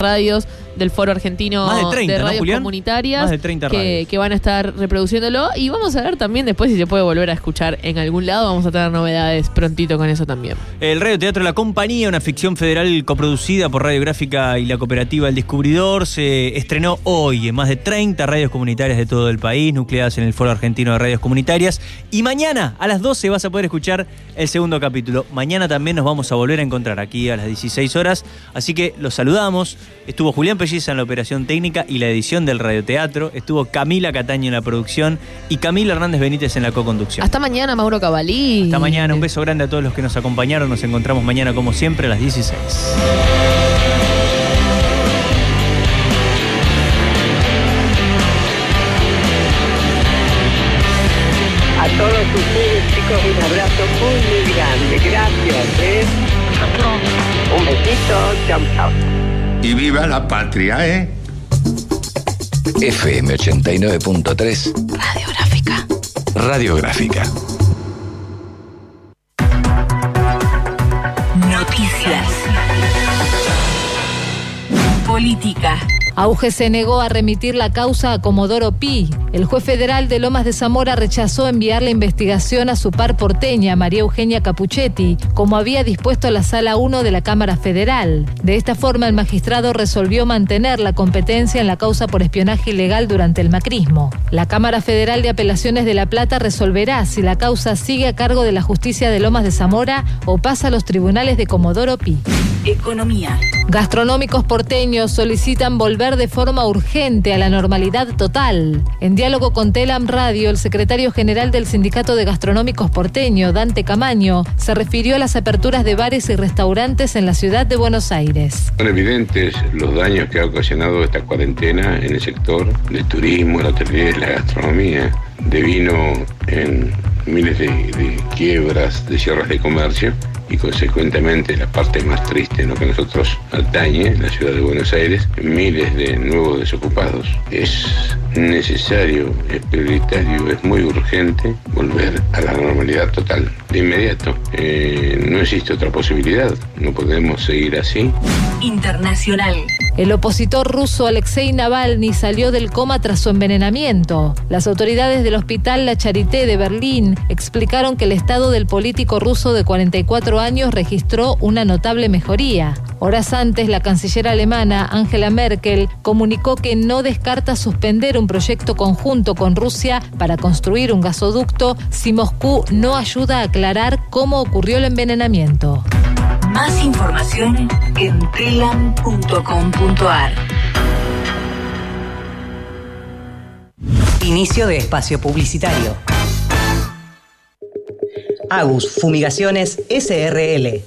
radios del Foro Argentino Más de 30, de ¿no, Radios? Comunitarias Más de 30 que, van a estar reproduciéndolo y vamos a ver también después si se puede volver a escuchar en algún lado. Vamos a tener novedades prontito con eso también. El Radio Teatro La Compañía, una ficción federal coproducida por Radiográfica y la cooperativa El Descubridor, se estrenó hoy en más de 30 radios comunitarias de todo el país, nucleadas en el Foro Argentino de Radios Comunitarias. Y mañana a las 12 vas a poder escuchar el segundo capítulo. Mañana también nos vamos a volver a encontrar aquí a las 16 horas. Así que los saludamos. Estuvo Julián En la operación técnica y la edición del radioteatro. Estuvo Camila Cataño en la producción y Camila Hernández Benítez en la co-conducción. Hasta mañana, Mauro Cavalí. Hasta mañana, un beso grande a todos los que nos acompañaron. Nos encontramos mañana como siempre a las 16. A todos ustedes, chicos, un abrazo muy, muy grande. Gracias, ¿eh? Un besito. Chau, chau. Y viva la patria, ¿eh? FM 89.3 Radiográfica. Radiográfica. Noticias. Política. Auge se negó a remitir la causa a Comodoro Pi. El juez federal de Lomas de Zamora rechazó enviar la investigación a su par porteña, María Eugenia Capuchetti, como había dispuesto la Sala 1 de la Cámara Federal. De esta forma, el magistrado resolvió mantener la competencia en la causa por espionaje ilegal durante el macrismo. La Cámara Federal de Apelaciones de La Plata resolverá si la causa sigue a cargo de la justicia de Lomas de Zamora o pasa a los tribunales de Comodoro Pi. Economía. Gastronómicos porteños solicitan volver de forma urgente a la normalidad total. En diálogo con Telam Radio, el secretario general del Sindicato de Gastronómicos porteño, Dante Camaño, se refirió a las aperturas de bares y restaurantes en la ciudad de Buenos Aires. Son evidentes los daños que ha ocasionado esta cuarentena en el sector del turismo, la hotelería y la gastronomía. Devino en miles de, de quiebras, de cierres de comercio y consecuentemente la parte más triste en lo que a nosotros atañe, la ciudad de Buenos Aires, miles de nuevos desocupados. Es necesario, es prioritario, es muy urgente volver a la normalidad total, de inmediato. Eh, no existe otra posibilidad, no podemos seguir así. Internacional. El opositor ruso Alexei Navalny salió del coma tras su envenenamiento. Las autoridades del hospital La Charité de Berlín explicaron que el estado del político ruso de 44 años registró una notable mejoría. Horas antes, la canciller alemana Angela Merkel comunicó que no descarta suspender un proyecto conjunto con Rusia para construir un gasoducto si Moscú no ayuda a aclarar cómo ocurrió el envenenamiento. Más información en telam.com.ar. Inicio de espacio publicitario. Agus Fumigaciones SRL.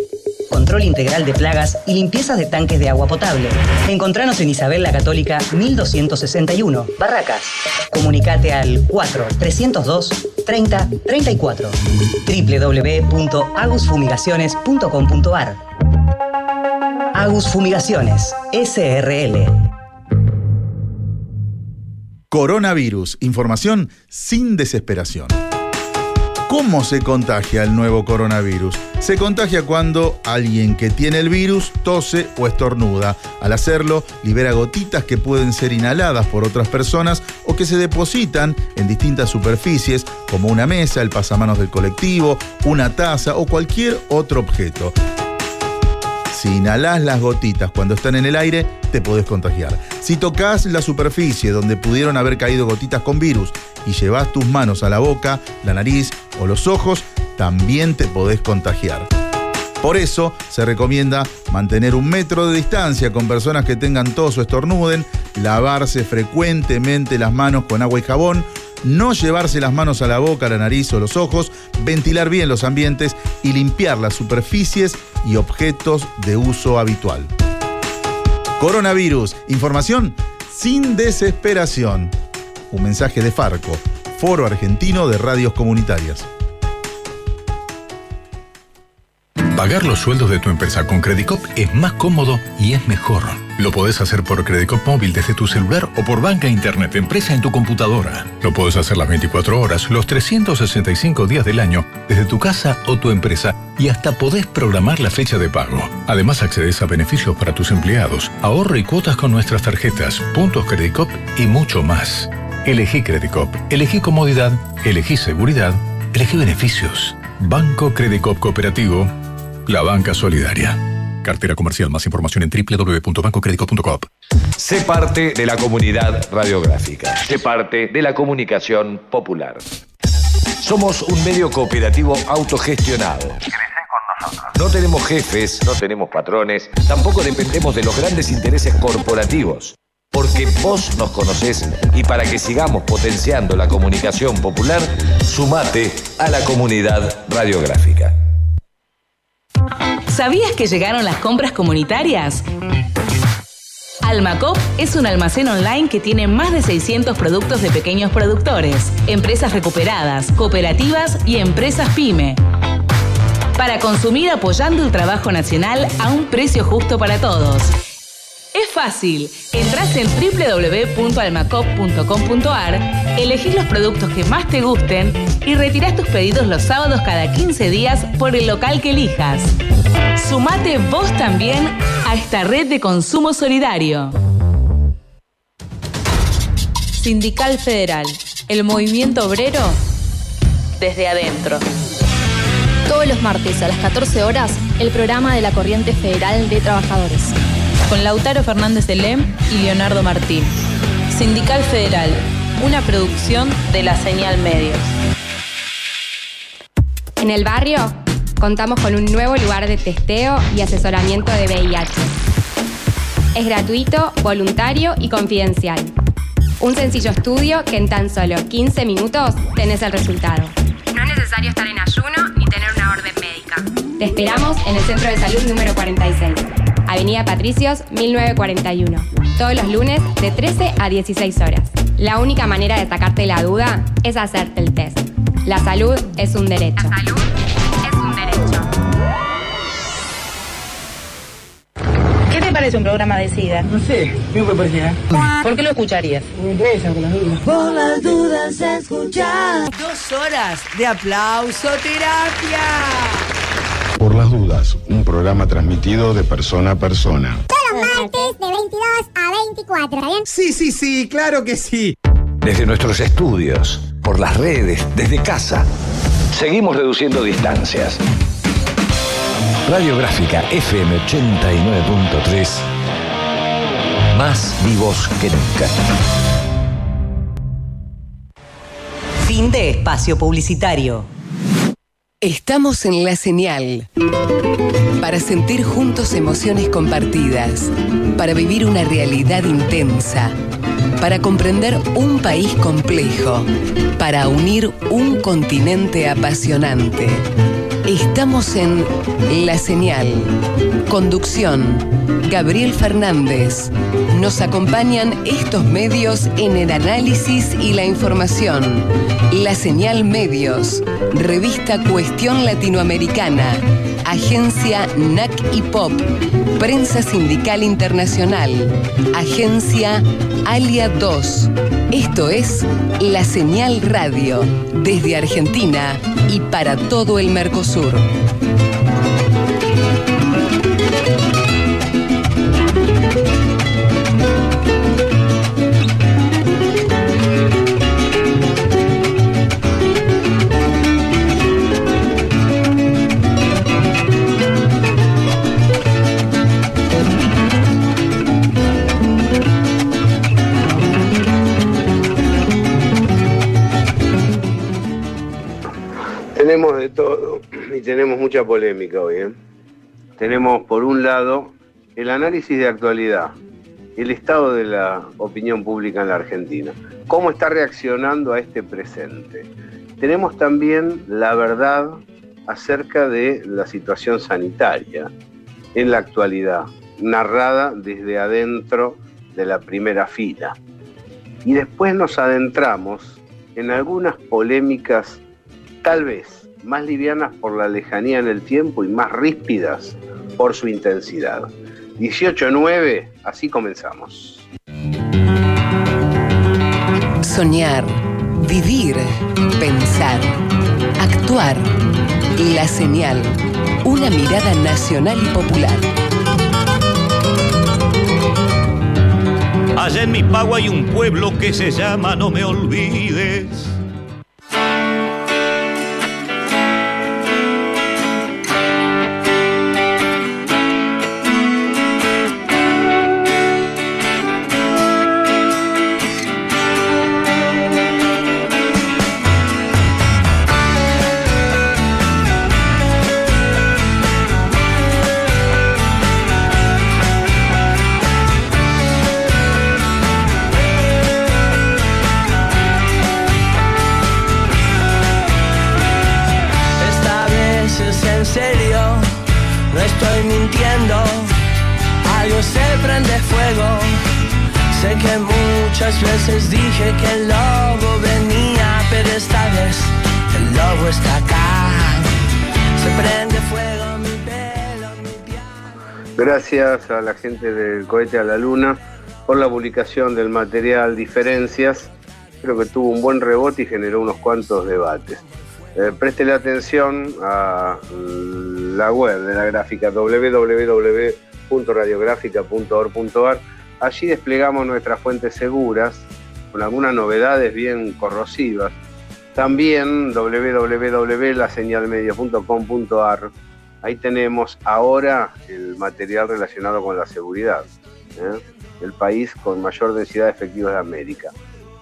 Control integral de plagas y limpiezas de tanques de agua potable. Encontranos en Isabel la Católica 1261, Barracas. Comunicate al 4 302 30 34 www.agusfumigaciones.com.ar Agus Fumigaciones SRL. Coronavirus. Información sin desesperación. ¿Cómo se contagia el nuevo coronavirus? Se contagia cuando alguien que tiene el virus tose o estornuda. Al hacerlo, libera gotitas que pueden ser inhaladas por otras personas o que se depositan en distintas superficies, como una mesa, el pasamanos del colectivo, una taza o cualquier otro objeto. Si inhalás las gotitas cuando están en el aire, te podés contagiar. Si tocas la superficie donde pudieron haber caído gotitas con virus y llevas tus manos a la boca, la nariz o los ojos, también te podés contagiar. Por eso se recomienda mantener un metro de distancia con personas que tengan tos o estornuden, lavarse frecuentemente las manos con agua y jabón, no llevarse las manos a la boca, la nariz o los ojos, ventilar bien los ambientes y limpiar las superficies y objetos de uso habitual. Coronavirus, información sin desesperación. Un mensaje de Farco, Foro Argentino de Radios Comunitarias. Pagar los sueldos de tu empresa con Credicop es más cómodo y es mejor. Lo podés hacer por Credicop móvil desde tu celular o por banca internet empresa en tu computadora. Lo podés hacer las 24 horas, los 365 días del año, desde tu casa o tu empresa y hasta podés programar la fecha de pago. Además accedes a beneficios para tus empleados, ahorro y cuotas con nuestras tarjetas, puntos Credicop y mucho más. Elegí Credicop, elegí comodidad, elegí seguridad, elegí beneficios. Banco Credicop Cooperativo, la banca solidaria. Cartera comercial. Más información en www.bancocredico.com. Sé parte de la comunidad radiográfica. Sé parte de la comunicación popular. Somos un medio cooperativo autogestionado. No tenemos jefes, no tenemos patrones, tampoco dependemos de los grandes intereses corporativos. Porque vos nos conocés y para que sigamos potenciando la comunicación popular, sumate a la comunidad radiográfica. ¿Sabías que llegaron las compras comunitarias? Almacop es un almacén online que tiene más de 600 productos de pequeños productores, empresas recuperadas, cooperativas y empresas pyme. Para consumir apoyando el trabajo nacional a un precio justo para todos. Es fácil. Entrás en www.almacop.com.ar, elegís los productos que más te gusten y retirás tus pedidos los sábados cada 15 días por el local que elijas. Sumate vos también a esta red de consumo solidario. Sindical Federal, el movimiento obrero Desde adentro. Todos los martes a las 14 horas, el programa de la Corriente Federal de Trabajadores. Con Lautaro Fernández de Lem y Leonardo Martín. Sindical Federal, una producción de la Señal Medios. En el barrio contamos con un nuevo lugar de testeo y asesoramiento de VIH. Es gratuito, voluntario y confidencial. Un sencillo estudio que en tan solo 15 minutos tenés el resultado. No es necesario estar en ayuno ni tener una orden médica. Te esperamos en el Centro de Salud número 46, Avenida Patricios 1941, todos los lunes de 13 a 16 horas. La única manera de sacarte la duda es hacerte el test. La salud es un derecho. La salud es un derecho. ¿Qué te parece un programa de SIDA? No sé, me parecía. ¿Por qué lo escucharías? Me interesa con las dudas. Por las dudas escuchar. Dos horas de aplauso terapia. Por las dudas, un programa transmitido de persona a persona. Todos los martes de 22 a 24, ¿está bien? Sí, sí, sí, claro que sí. Desde nuestros estudios, por las redes, desde casa, seguimos reduciendo distancias. Radiográfica FM 89.3, más vivos que nunca. Fin de espacio publicitario. Estamos en la señal para sentir juntos emociones compartidas, para vivir una realidad intensa, para comprender un país complejo, para unir un continente apasionante. Estamos en La Señal. Conducción, Gabriel Fernández. Nos acompañan estos medios en el análisis y la información. La Señal Medios, Revista Cuestión Latinoamericana, Agencia NAC y Pop, Prensa Sindical Internacional, Agencia Alia 2. Esto es La Señal Radio, desde Argentina y para todo el Mercosur. Tenemos de todo y tenemos mucha polémica hoy. ¿eh? Tenemos, por un lado, el análisis de actualidad, el estado de la opinión pública en la Argentina, cómo está reaccionando a este presente. Tenemos también la verdad acerca de la situación sanitaria en la actualidad, narrada desde adentro de la primera fila. Y después nos adentramos en algunas polémicas tal vez más livianas por la lejanía en el tiempo y más ríspidas por su intensidad. 18-9, así comenzamos. Soñar, vivir, pensar, actuar. La señal Una mirada nacional y popular. Allá en mi pago hay un pueblo que se llama No me olvides. Que muchas veces dije que el lobo venía, pero esta vez el lobo está acá. Se prende fuego mi pelo. Gracias a la gente del cohete a la luna por la publicación del material Diferencias. Creo que tuvo un buen rebote y generó unos cuantos debates. Eh, préstele atención a la web de la gráfica www.radiográfica.org.ar. Allí desplegamos nuestras fuentes seguras con algunas novedades bien corrosivas. También www.laseñalmedio.com.ar. Ahí tenemos ahora el material relacionado con la seguridad. ¿eh? El país con mayor densidad de efectivos de América.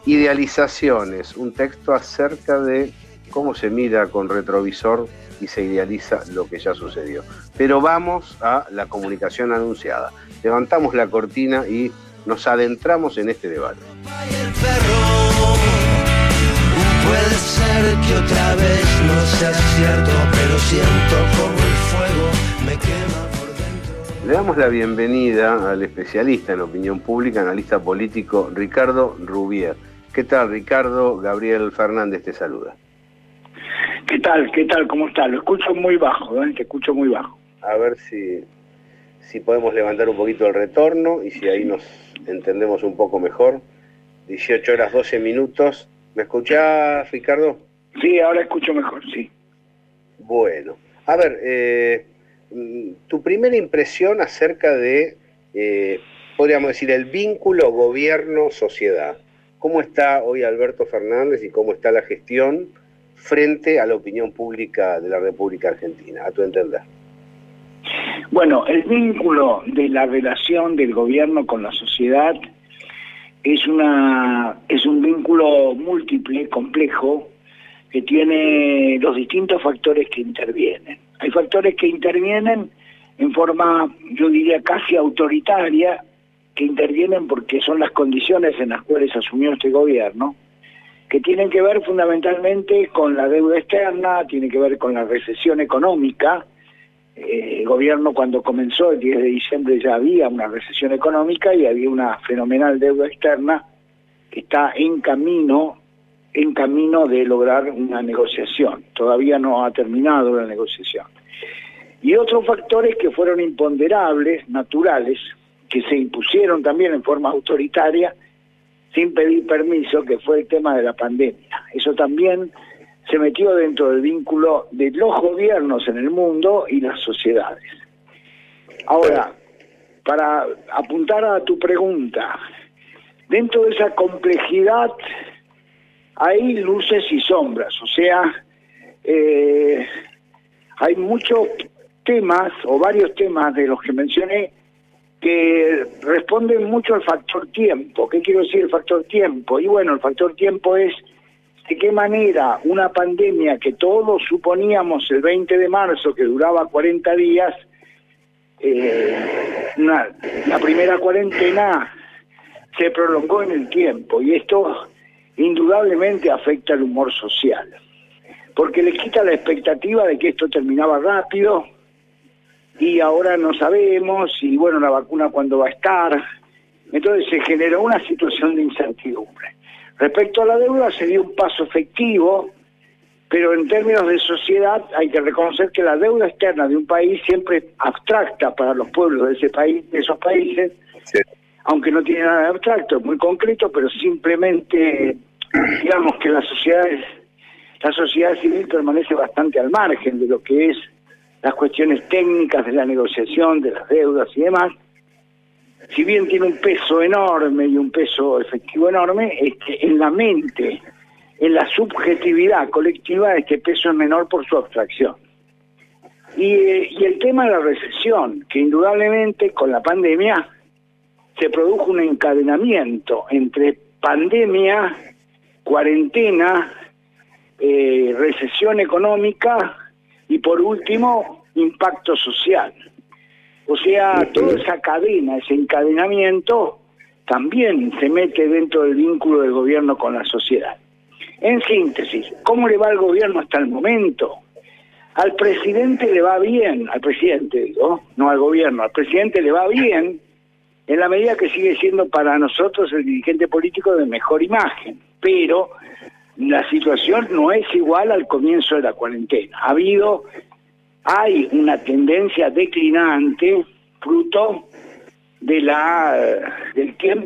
Idealizaciones, un texto acerca de cómo se mira con retrovisor y se idealiza lo que ya sucedió. Pero vamos a la comunicación anunciada. Levantamos la cortina y nos adentramos en este debate. Puede ser que otra vez no sea cierto, pero siento como el fuego me quema. Le damos la bienvenida al especialista en opinión pública, analista político Ricardo Rubier. ¿Qué tal, Ricardo? Gabriel Fernández te saluda. ¿Qué tal? ¿Qué tal? ¿Cómo está? Lo escucho muy bajo, ¿eh? Te escucho muy bajo. A ver si, si podemos levantar un poquito el retorno y si ahí nos entendemos un poco mejor. 18 horas 12 minutos. ¿Me escuchás, Ricardo? Sí, ahora escucho mejor, sí. Bueno, a ver, eh, mm, tu primera impresión acerca de, eh, podríamos decir, el vínculo gobierno-sociedad. ¿Cómo está hoy Alberto Fernández y cómo está la gestión frente a la opinión pública de la República Argentina, a tu entender? Bueno, el vínculo de la relación del gobierno con la sociedad es una es un vínculo múltiple, complejo, que tiene los distintos factores que intervienen. Hay factores que intervienen en forma, yo diría, casi autoritaria, que intervienen porque son las condiciones en las cuales asumió este gobierno, que tienen que ver fundamentalmente con la deuda externa, tiene que ver con la recesión económica. El gobierno cuando comenzó el 10 de diciembre ya había una recesión económica y había una fenomenal deuda externa que está en camino en camino de lograr una negociación. Todavía no ha terminado la negociación. Y otros factores que fueron imponderables, naturales, que se impusieron también en forma autoritaria, sin pedir permiso, que fue el tema de la pandemia. Eso también se metió dentro del vínculo de los gobiernos en el mundo y las sociedades. Ahora, para apuntar a tu pregunta, dentro de esa complejidad hay luces y sombras, o sea, eh, hay muchos temas o varios temas de los que mencioné que responden mucho al factor tiempo. ¿Qué quiero decir el factor tiempo? Y bueno, el factor tiempo es de qué manera una pandemia que todos suponíamos el 20 de marzo que duraba 40 días, eh, la primera cuarentena se prolongó en el tiempo y esto indudablemente afecta al humor social, porque le quita la expectativa de que esto terminaba rápido, y ahora no sabemos y bueno la vacuna cuándo va a estar. Entonces se generó una situación de incertidumbre respecto a la deuda se dio un paso efectivo pero en términos de sociedad hay que reconocer que la deuda externa de un país siempre es abstracta para los pueblos de ese país de esos países aunque no tiene nada de abstracto es muy concreto pero simplemente digamos que la sociedad la sociedad civil permanece bastante al margen de lo que es las cuestiones técnicas de la negociación de las deudas y demás, si bien tiene un peso enorme y un peso efectivo enorme, en la mente, en la subjetividad colectiva, este peso es menor por su abstracción. Y, eh, y el tema de la recesión, que indudablemente con la pandemia se produjo un encadenamiento entre pandemia, cuarentena, eh, recesión económica y por último impacto social. O sea, toda esa cadena, ese encadenamiento, también se mete dentro del vínculo del gobierno con la sociedad. En síntesis, ¿cómo le va al gobierno hasta el momento? Al presidente le va bien, al presidente digo, no al gobierno, al presidente le va bien en la medida que sigue siendo para nosotros el dirigente político de mejor imagen, pero la situación no es igual al comienzo de la cuarentena. Ha habido, hay una tendencia declinante fruto de la del tiempo